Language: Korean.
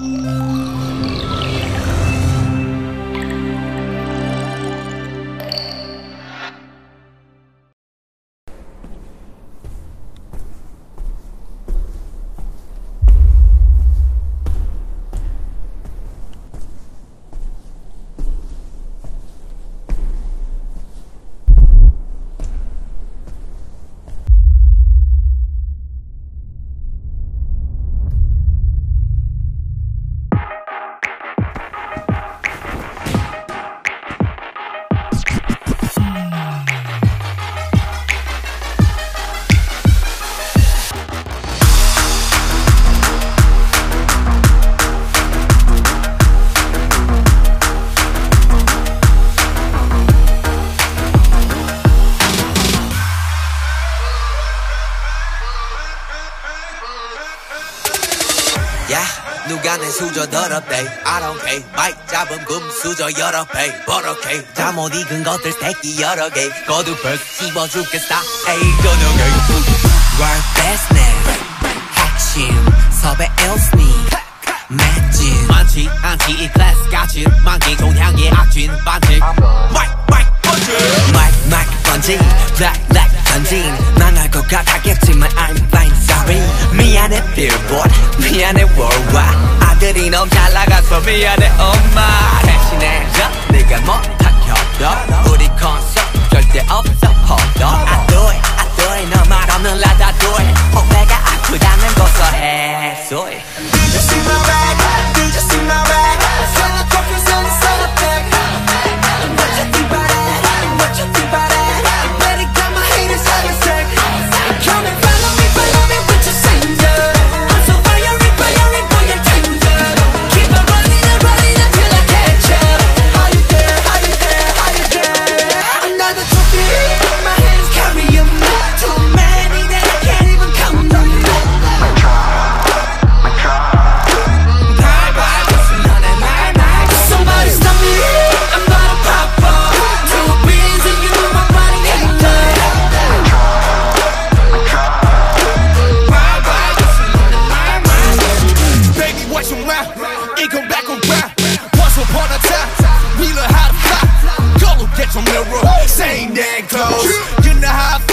Música 내 수저 더럽대. I don't care. 마이크 잡음 금수저 여럿 패. 버럭해. 잠못 익은 것들 새끼 여러 개. 거듭해서 씹어줄게 스타의 저녁에. World business 핵심. 섭외 일순위 매진 많지 않지 이 클래스 같이. 만끽 좋은 향기에 악췬 반칙. Mic mic bungee. Mic mic bungee. Bright light 전진. 망할 것 같았겠지만 I'm fine sorry 미안해 billboard 미안해 worldwide. 아들이 너무 잘 나가서 미안해 엄마. 대신해줘 네가 못한 협력 우리 콘서트 절대 없어 on. I do it I do it 너말 없는 라다 do it 오해가 아프다는 고소해 소리 from the roof. Same damn clothes. You know how I